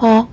あ